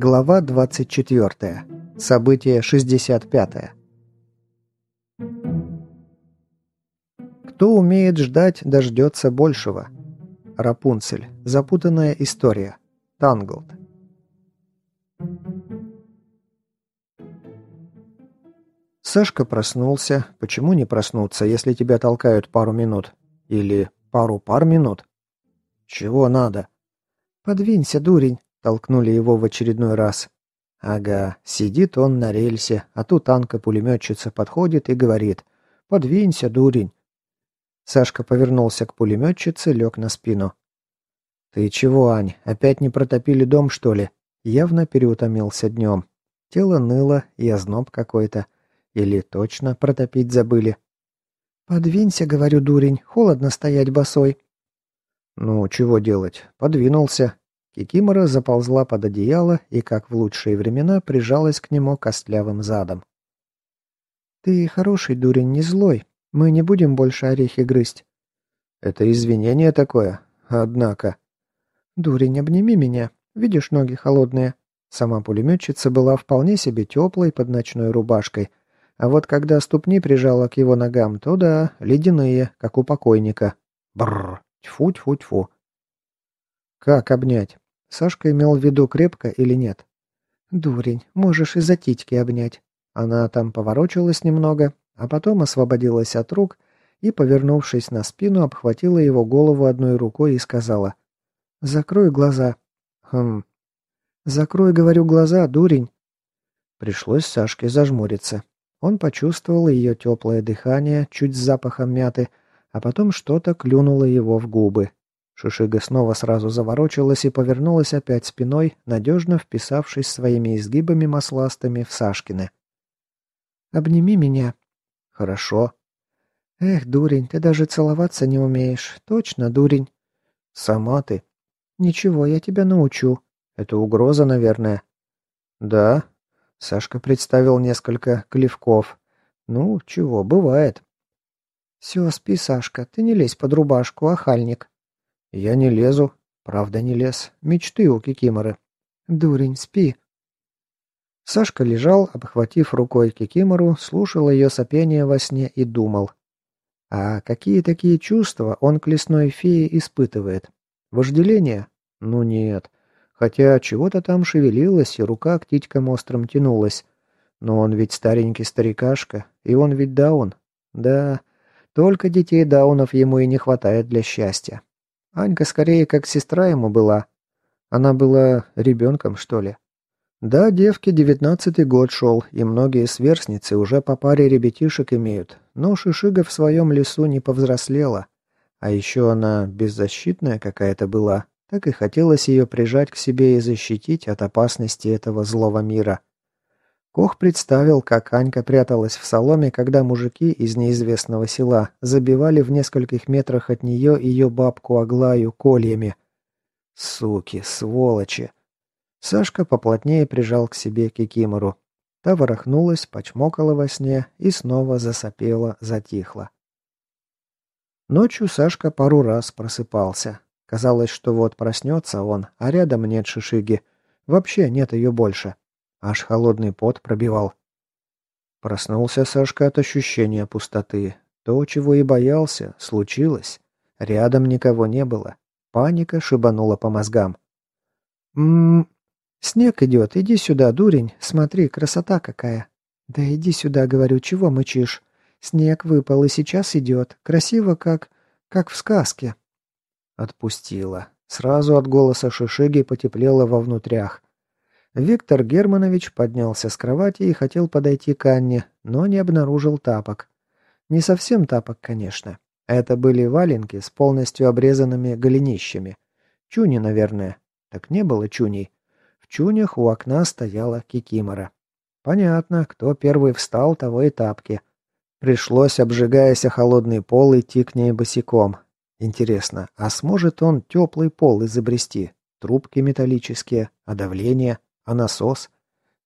Глава 24. Событие 65. Кто умеет ждать, дождется большего. Рапунцель. Запутанная история. Танглд. Сашка проснулся. Почему не проснуться, если тебя толкают пару минут? Или пару пар минут? Чего надо? Подвинься, дурень. Толкнули его в очередной раз. Ага, сидит он на рельсе, а тут танка-пулеметчица подходит и говорит «Подвинься, дурень». Сашка повернулся к пулеметчице, лег на спину. «Ты чего, Ань, опять не протопили дом, что ли?» Явно переутомился днем. Тело ныло и озноб какой-то. Или точно протопить забыли? «Подвинься, — говорю, дурень, — холодно стоять босой». «Ну, чего делать? Подвинулся. Кикимора заползла под одеяло и, как в лучшие времена, прижалась к нему костлявым задом. «Ты хороший дурень, не злой. Мы не будем больше орехи грызть». «Это извинение такое? Однако...» «Дурень, обними меня. Видишь, ноги холодные». Сама пулеметчица была вполне себе теплой под ночной рубашкой, а вот когда ступни прижала к его ногам, то да, ледяные, как у покойника. Бррр, тьфу-тьфу-тьфу. Как обнять? Сашка имел в виду крепко или нет? «Дурень, можешь и за титьки обнять». Она там поворочилась немного, а потом освободилась от рук и, повернувшись на спину, обхватила его голову одной рукой и сказала «Закрой глаза». «Хм». «Закрой, говорю, глаза, дурень». Пришлось Сашке зажмуриться. Он почувствовал ее теплое дыхание, чуть с запахом мяты, а потом что-то клюнуло его в губы. Шишига снова сразу заворочилась и повернулась опять спиной, надежно вписавшись своими изгибами масластыми в Сашкины. «Обними меня». «Хорошо». «Эх, дурень, ты даже целоваться не умеешь. Точно, дурень». «Сама ты». «Ничего, я тебя научу». «Это угроза, наверное». «Да». Сашка представил несколько клевков. «Ну, чего, бывает». «Все, спи, Сашка, ты не лезь под рубашку, охальник». «Я не лезу. Правда, не лез. Мечты у Кикиморы». «Дурень, спи». Сашка лежал, обхватив рукой Кикимору, слушал ее сопение во сне и думал. А какие такие чувства он к лесной фее испытывает? Вожделение? Ну нет. Хотя чего-то там шевелилось, и рука к титькам острым тянулась. Но он ведь старенький старикашка, и он ведь даун. Да, только детей даунов ему и не хватает для счастья. Анька скорее как сестра ему была. Она была ребенком, что ли. Да, девке девятнадцатый год шел, и многие сверстницы уже по паре ребятишек имеют, но Шишига в своем лесу не повзрослела. А еще она беззащитная какая-то была, так и хотелось ее прижать к себе и защитить от опасности этого злого мира. Кох представил, как Анька пряталась в соломе, когда мужики из неизвестного села забивали в нескольких метрах от нее ее бабку Аглаю кольями. Суки, сволочи. Сашка поплотнее прижал к себе Кикимору. Та ворохнулась, почмокала во сне и снова засопела, затихла. Ночью Сашка пару раз просыпался. Казалось, что вот проснется он, а рядом нет шишиги. Вообще нет ее больше. Аж холодный пот пробивал. Проснулся Сашка от ощущения пустоты. То, чего и боялся, случилось. Рядом никого не было. Паника шибанула по мозгам. «М-м-м, снег идет, иди сюда, дурень, смотри, красота какая». «Да иди сюда, говорю, чего мычишь? Снег выпал и сейчас идет, красиво как... как в сказке». Отпустила. Сразу от голоса Шишиги потеплело во внутрях. Виктор Германович поднялся с кровати и хотел подойти к Анне, но не обнаружил тапок. Не совсем тапок, конечно. Это были валенки с полностью обрезанными голенищами. Чуни, наверное. Так не было чуней. В чунях у окна стояла кикимора. Понятно, кто первый встал, того и тапки. Пришлось, обжигаясь о холодный пол, идти к ней босиком. Интересно, а сможет он теплый пол изобрести? Трубки металлические, а давление? А насос?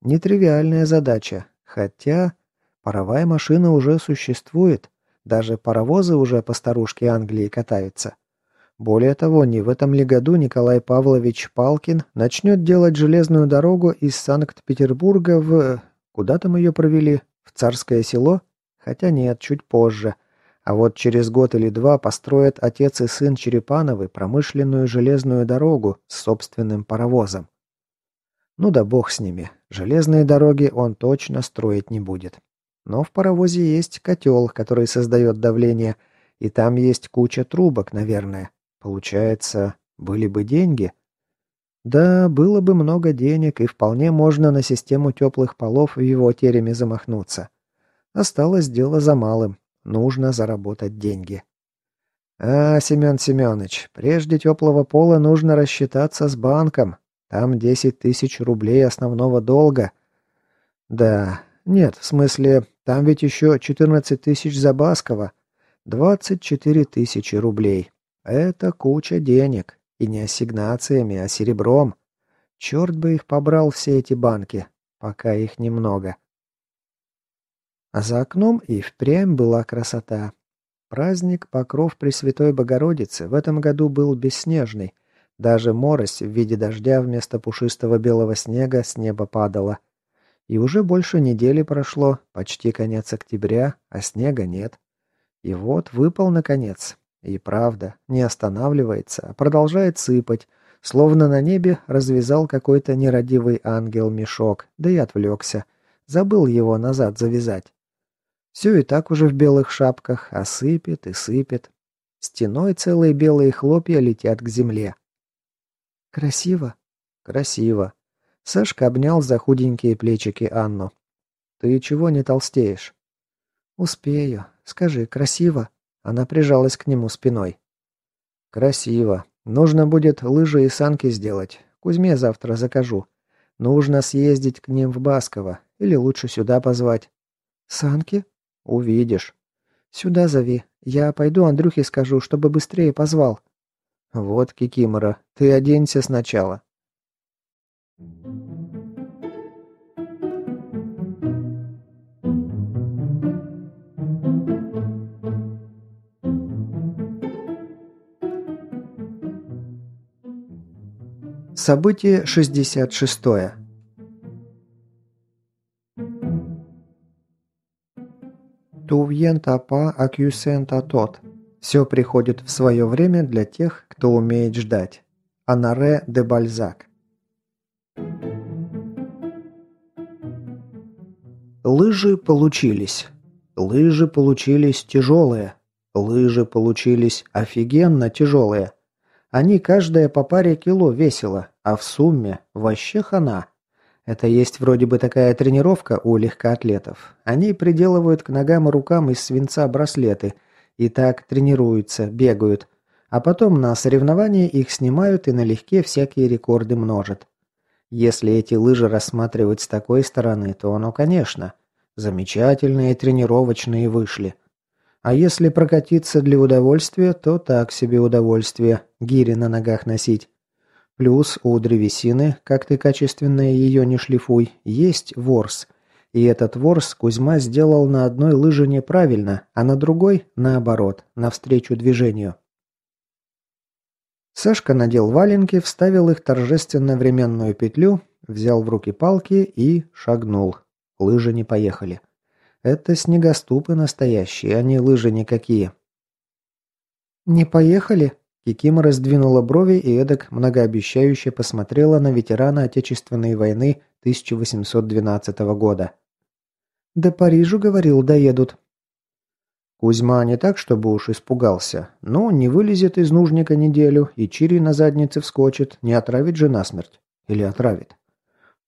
Нетривиальная задача, хотя паровая машина уже существует, даже паровозы уже по старушке Англии катаются. Более того, не в этом ли году Николай Павлович Палкин начнет делать железную дорогу из Санкт-Петербурга в... Куда там ее провели? В Царское село? Хотя нет, чуть позже. А вот через год или два построят отец и сын Черепановы промышленную железную дорогу с собственным паровозом. Ну да бог с ними. Железные дороги он точно строить не будет. Но в паровозе есть котел, который создает давление, и там есть куча трубок, наверное. Получается, были бы деньги? Да, было бы много денег, и вполне можно на систему теплых полов в его тереме замахнуться. Осталось дело за малым. Нужно заработать деньги. А, Семен Семенович, прежде теплого пола нужно рассчитаться с банком. Там 10 тысяч рублей основного долга. Да, нет, в смысле, там ведь еще 14 тысяч за Баскова. 24 тысячи рублей. Это куча денег. И не ассигнациями, а серебром. Черт бы их побрал все эти банки. Пока их немного. А за окном и впрямь была красота. Праздник Покров Пресвятой Богородицы в этом году был бесснежный. Даже морось в виде дождя вместо пушистого белого снега с неба падала. И уже больше недели прошло, почти конец октября, а снега нет. И вот выпал наконец. И правда, не останавливается, а продолжает сыпать, словно на небе развязал какой-то нерадивый ангел мешок, да и отвлекся. Забыл его назад завязать. Все и так уже в белых шапках, а сыпет и сыпет. Стеной целые белые хлопья летят к земле. «Красиво?» «Красиво». Сашка обнял за худенькие плечики Анну. «Ты чего не толстеешь?» «Успею. Скажи, красиво?» Она прижалась к нему спиной. «Красиво. Нужно будет лыжи и санки сделать. Кузьме завтра закажу. Нужно съездить к ним в Басково. Или лучше сюда позвать». «Санки?» «Увидишь». «Сюда зови. Я пойду Андрюхе скажу, чтобы быстрее позвал». «Вот, Кикимора, ты оденься сначала». Событие 66. Тувьен тапа акюсен тот. Все приходит в свое время для тех, кто умеет ждать. Анаре де Бальзак. Лыжи получились. Лыжи получились тяжелые. Лыжи получились офигенно тяжелые. Они каждая по паре кило весила, а в сумме вообще хана. Это есть вроде бы такая тренировка у легкоатлетов. Они приделывают к ногам и рукам из свинца браслеты и так тренируются, бегают. А потом на соревнования их снимают и налегке всякие рекорды множат. Если эти лыжи рассматривать с такой стороны, то оно, конечно, замечательные тренировочные вышли. А если прокатиться для удовольствия, то так себе удовольствие, гири на ногах носить. Плюс у древесины, как ты качественно ее не шлифуй, есть ворс. И этот ворс Кузьма сделал на одной лыже неправильно, а на другой – наоборот, навстречу движению. Сашка надел валенки, вставил их торжественно временную петлю, взял в руки палки и шагнул. Лыжи не поехали. Это снегоступы настоящие, а не лыжи никакие. «Не поехали?» Кикима раздвинула брови и эдак многообещающе посмотрела на ветерана Отечественной войны 1812 года. «До Парижу, говорил, доедут». Кузьма не так, чтобы уж испугался, но не вылезет из нужника неделю и чири на заднице вскочит, не отравит же насмерть. Или отравит.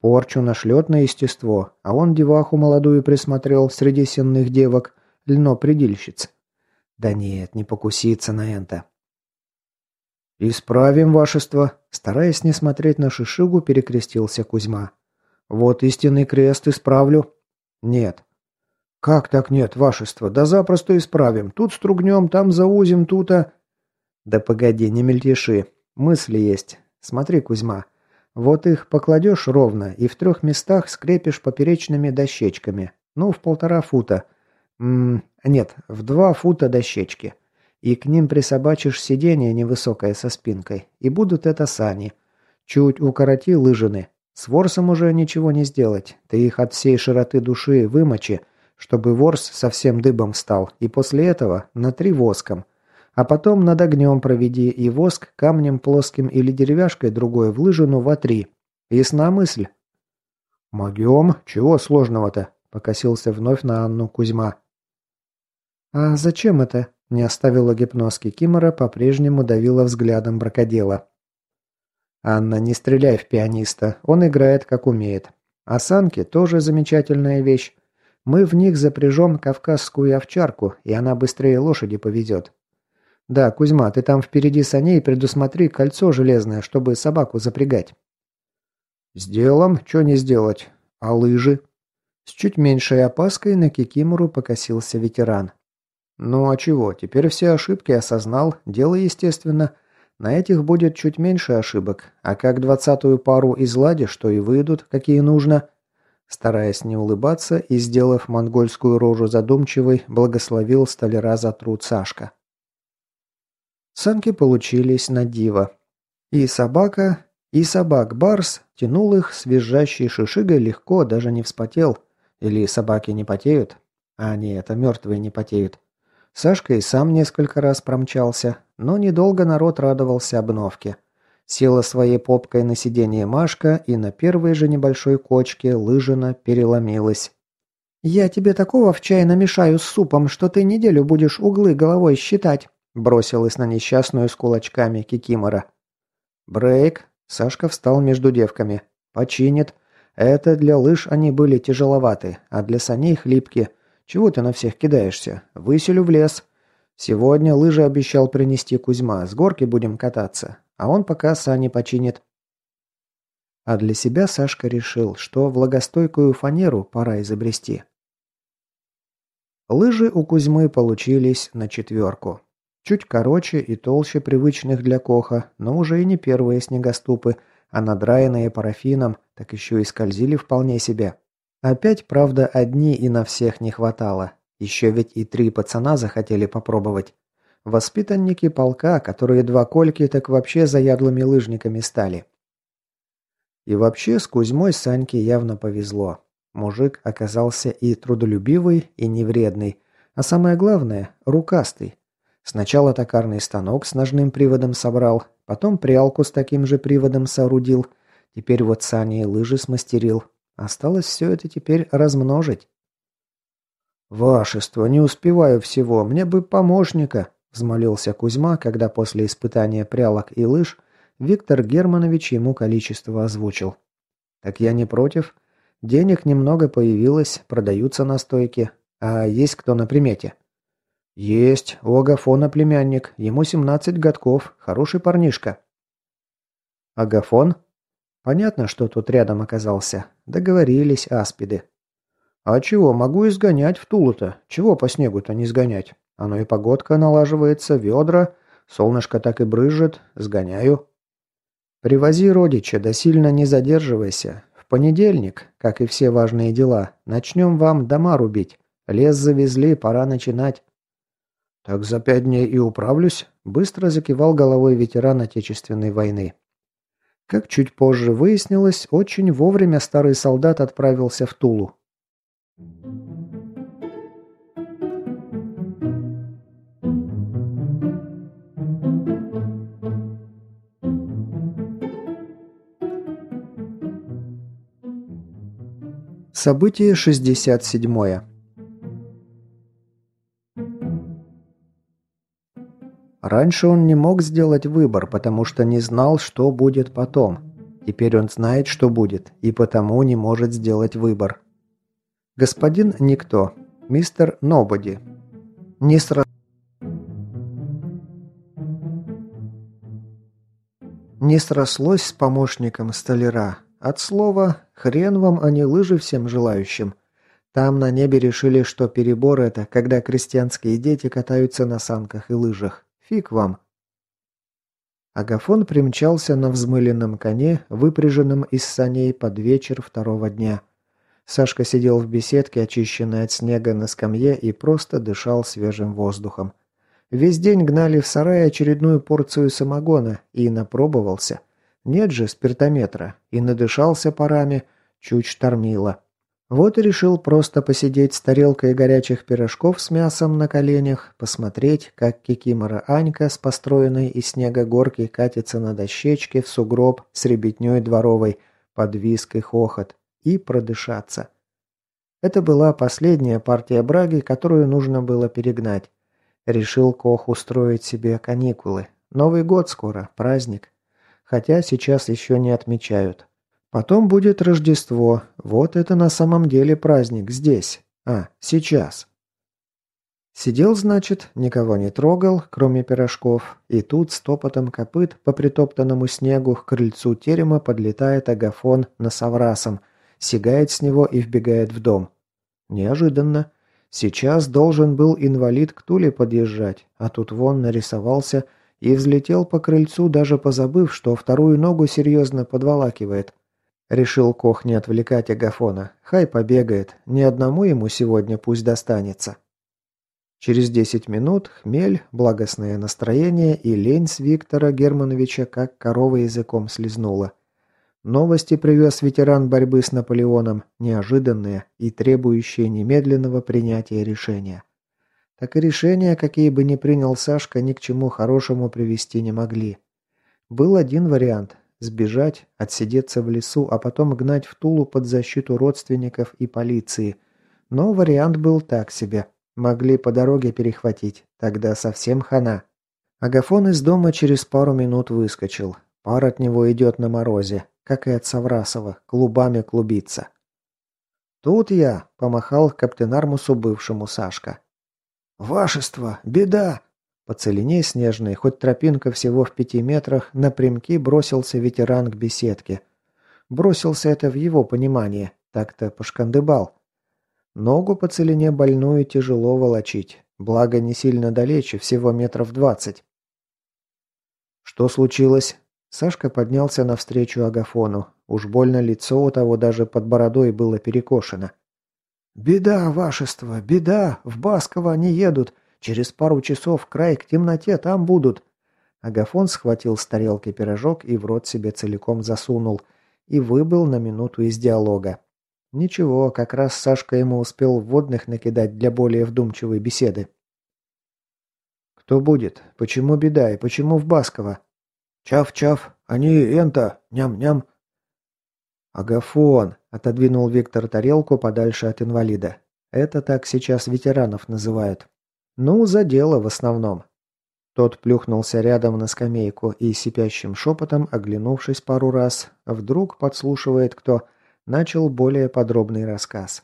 Порчу нашлет на естество, а он деваху молодую присмотрел среди сенных девок, льно-предильщиц. Да нет, не покуситься на это. «Исправим, вашество!» Стараясь не смотреть на Шишигу, перекрестился Кузьма. «Вот истинный крест исправлю». «Нет». «Как так нет, вашество? Да запросто исправим. Тут стругнем, там заузим, тут-то...» «Да погоди, не мельтеши. Мысли есть. Смотри, Кузьма. Вот их покладешь ровно и в трех местах скрепишь поперечными дощечками. Ну, в полтора фута. М нет, в два фута дощечки. И к ним присобачишь сиденье невысокое со спинкой. И будут это сани. Чуть укороти лыжины. С ворсом уже ничего не сделать. Ты их от всей широты души вымочи, чтобы ворс совсем дыбом стал. И после этого натри воском. А потом над огнем проведи и воск камнем плоским или деревяшкой другой в лыжину вотри. Ясна мысль? «Могем. Чего сложного-то?» – покосился вновь на Анну Кузьма. «А зачем это?» – не оставила гипнозки Кимора, по-прежнему давила взглядом бракодела. «Анна, не стреляй в пианиста. Он играет, как умеет. А санки тоже замечательная вещь. Мы в них запряжем кавказскую овчарку, и она быстрее лошади повезет. Да, Кузьма, ты там впереди саней предусмотри кольцо железное, чтобы собаку запрягать». «Сделаем, что не сделать. А лыжи?» С чуть меньшей опаской на Кикимору покосился ветеран. Ну а чего, теперь все ошибки осознал, дело естественно. На этих будет чуть меньше ошибок, а как двадцатую пару изладишь, что и выйдут, какие нужно. Стараясь не улыбаться и сделав монгольскую рожу задумчивой, благословил столяра за труд Сашка. Санки получились на диво. И собака, и собак-барс тянул их с визжащей шишигой легко, даже не вспотел. Или собаки не потеют? А нет, это мертвые не потеют. Сашка и сам несколько раз промчался, но недолго народ радовался обновке. Села своей попкой на сиденье Машка, и на первой же небольшой кочке лыжина переломилась. «Я тебе такого в чай намешаю с супом, что ты неделю будешь углы головой считать», бросилась на несчастную с кулачками Кикимора. «Брейк!» Сашка встал между девками. «Починит. Это для лыж они были тяжеловаты, а для саней хлипкие. Чего ты на всех кидаешься? Выселю в лес. Сегодня лыжи обещал принести Кузьма. С горки будем кататься. А он пока сани починит. А для себя Сашка решил, что влагостойкую фанеру пора изобрести. Лыжи у Кузьмы получились на четверку. Чуть короче и толще привычных для Коха, но уже и не первые снегоступы, а надраенные парафином, так еще и скользили вполне себе. Опять, правда, одни и на всех не хватало. Еще ведь и три пацана захотели попробовать. Воспитанники полка, которые два кольки, так вообще заядлыми лыжниками стали. И вообще с Кузьмой Саньке явно повезло. Мужик оказался и трудолюбивый, и невредный, а самое главное – рукастый. Сначала токарный станок с ножным приводом собрал, потом прялку с таким же приводом соорудил, теперь вот сани и лыжи смастерил, Осталось все это теперь размножить. «Вашество, не успеваю всего, мне бы помощника», – взмолился Кузьма, когда после испытания прялок и лыж Виктор Германович ему количество озвучил. «Так я не против. Денег немного появилось, продаются на стойке. А есть кто на примете?» «Есть. У Агафона племянник. Ему 17 годков. Хороший парнишка». «Агафон?» Понятно, что тут рядом оказался. Договорились аспиды. А чего, могу изгонять в Тулу-то. Чего по снегу-то не сгонять? Оно и погодка налаживается, ведра, солнышко так и брызжет, сгоняю. Привози родича, да сильно не задерживайся. В понедельник, как и все важные дела, начнем вам дома рубить. Лес завезли, пора начинать. Так за пять дней и управлюсь, быстро закивал головой ветеран Отечественной войны. Как чуть позже выяснилось, очень вовремя старый солдат отправился в Тулу. Событие 67. Раньше он не мог сделать выбор, потому что не знал, что будет потом. Теперь он знает, что будет, и потому не может сделать выбор. Господин Никто. Мистер Нободи. Не сра... Не срослось с помощником столяра. От слова «хрен вам, а не лыжи всем желающим». Там на небе решили, что перебор это, когда крестьянские дети катаются на санках и лыжах. Фиг вам. Агафон примчался на взмыленном коне, выпряженном из саней под вечер второго дня. Сашка сидел в беседке, очищенной от снега на скамье, и просто дышал свежим воздухом. Весь день гнали в сарай очередную порцию самогона и напробовался. Нет же спиртометра. И надышался парами, чуть штормило. Вот и решил просто посидеть с тарелкой горячих пирожков с мясом на коленях, посмотреть, как Кикимора Анька с построенной из снега горки катится на дощечке в сугроб с ребятней дворовой, под виск и хохот, и продышаться. Это была последняя партия браги, которую нужно было перегнать. Решил Кох устроить себе каникулы. Новый год скоро, праздник. Хотя сейчас еще не отмечают. Потом будет Рождество. Вот это на самом деле праздник здесь. А, сейчас. Сидел, значит, никого не трогал, кроме пирожков, и тут с топотом копыт по притоптанному снегу к крыльцу терема подлетает агафон на соврасом, сигает с него и вбегает в дом. Неожиданно. Сейчас должен был инвалид к Туле подъезжать, а тут вон нарисовался и взлетел по крыльцу, даже позабыв, что вторую ногу серьезно подволакивает. Решил Кох не отвлекать Агафона. Хай побегает, ни одному ему сегодня пусть достанется. Через десять минут хмель, благостное настроение и лень с Виктора Германовича как корова языком слезнула. Новости привез ветеран борьбы с Наполеоном, неожиданные и требующие немедленного принятия решения. Так и решения, какие бы ни принял Сашка, ни к чему хорошему привести не могли. Был один вариант Сбежать, отсидеться в лесу, а потом гнать в Тулу под защиту родственников и полиции. Но вариант был так себе. Могли по дороге перехватить. Тогда совсем хана. Агафон из дома через пару минут выскочил. Пар от него идет на морозе, как и от Саврасова, клубами клубится. «Тут я», — помахал каптенармусу бывшему Сашка. «Вашество! Беда!» По целине снежной, хоть тропинка всего в пяти метрах, напрямки бросился ветеран к беседке. Бросился это в его понимании, так-то пошкандыбал. Ногу по целине больную тяжело волочить, благо не сильно далече, всего метров двадцать. «Что случилось?» Сашка поднялся навстречу Агафону. Уж больно лицо у того даже под бородой было перекошено. «Беда, вашество, беда! В Басково они едут! Через пару часов край к темноте там будут». Агафон схватил с тарелки пирожок и в рот себе целиком засунул. И выбыл на минуту из диалога. Ничего, как раз Сашка ему успел вводных накидать для более вдумчивой беседы. «Кто будет? Почему беда и почему в Басково?» «Чав-чав! Они энто! Ням-ням!» «Агафон!» – отодвинул Виктор тарелку подальше от инвалида. «Это так сейчас ветеранов называют. «Ну, за дело в основном». Тот плюхнулся рядом на скамейку и сипящим шепотом, оглянувшись пару раз, вдруг подслушивает кто, начал более подробный рассказ.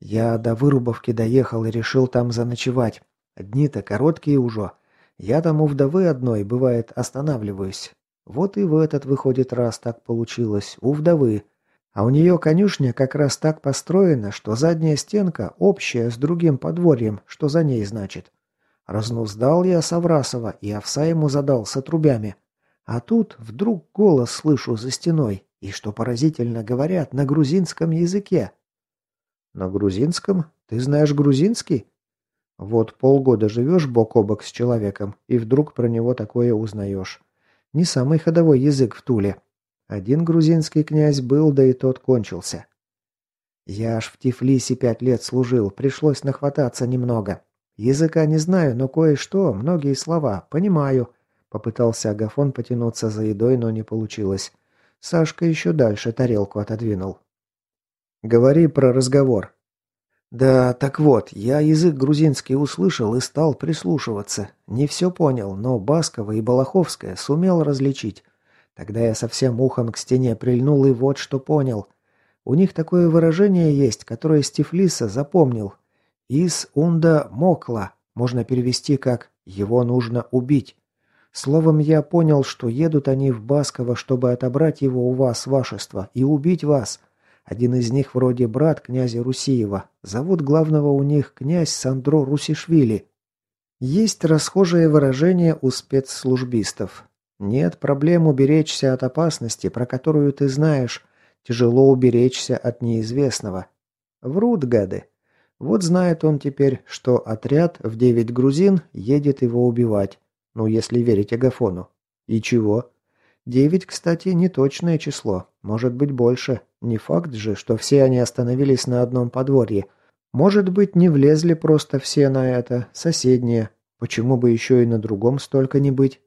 «Я до Вырубовки доехал и решил там заночевать. Дни-то короткие уже. Я там у вдовы одной, бывает, останавливаюсь. Вот и в этот, выходит, раз так получилось, у вдовы. А у нее конюшня как раз так построена, что задняя стенка общая с другим подворьем, что за ней значит. Разнуздал я Саврасова и овса ему задал с отрубями. А тут вдруг голос слышу за стеной, и, что поразительно, говорят на грузинском языке. На грузинском? Ты знаешь грузинский? Вот полгода живешь бок о бок с человеком, и вдруг про него такое узнаешь. Не самый ходовой язык в Туле. Один грузинский князь был, да и тот кончился. Я аж в Тифлисе пять лет служил, пришлось нахвататься немного. Языка не знаю, но кое-что, многие слова, понимаю. Попытался Агафон потянуться за едой, но не получилось. Сашка еще дальше тарелку отодвинул. «Говори про разговор». «Да, так вот, я язык грузинский услышал и стал прислушиваться. Не все понял, но Баскова и Балаховская сумел различить. Тогда я совсем ухом к стене прильнул и вот что понял. У них такое выражение есть, которое Стефлиса запомнил. «Ис унда мокла» можно перевести как «его нужно убить». Словом, я понял, что едут они в Басково, чтобы отобрать его у вас, вашество, и убить вас. Один из них вроде брат князя Русиева. Зовут главного у них князь Сандро Русишвили. Есть расхожее выражение у спецслужбистов. Нет проблем уберечься от опасности, про которую ты знаешь. Тяжело уберечься от неизвестного. Врут гады. Вот знает он теперь, что отряд в девять грузин едет его убивать. Ну, если верить Агафону. И чего? Девять, кстати, не точное число. Может быть больше. Не факт же, что все они остановились на одном подворье. Может быть, не влезли просто все на это, соседние. Почему бы еще и на другом столько не быть?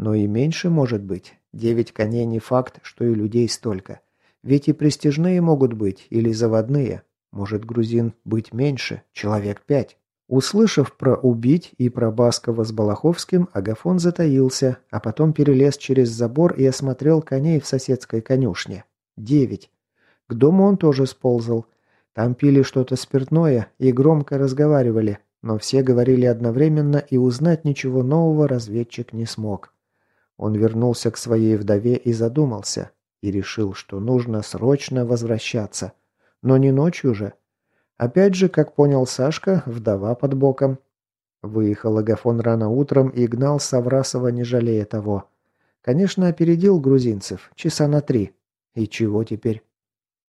Но и меньше может быть. Девять коней не факт, что и людей столько. Ведь и престижные могут быть, или заводные. Может, грузин быть меньше, человек пять. Услышав про убить и про Баскова с Балаховским, Агафон затаился, а потом перелез через забор и осмотрел коней в соседской конюшне. Девять. К дому он тоже сползал. Там пили что-то спиртное и громко разговаривали, но все говорили одновременно и узнать ничего нового разведчик не смог. Он вернулся к своей вдове и задумался, и решил, что нужно срочно возвращаться. Но не ночью же. Опять же, как понял Сашка, вдова под боком. Выехал Агафон рано утром и гнал Саврасова, не жалея того. Конечно, опередил грузинцев, часа на три. И чего теперь?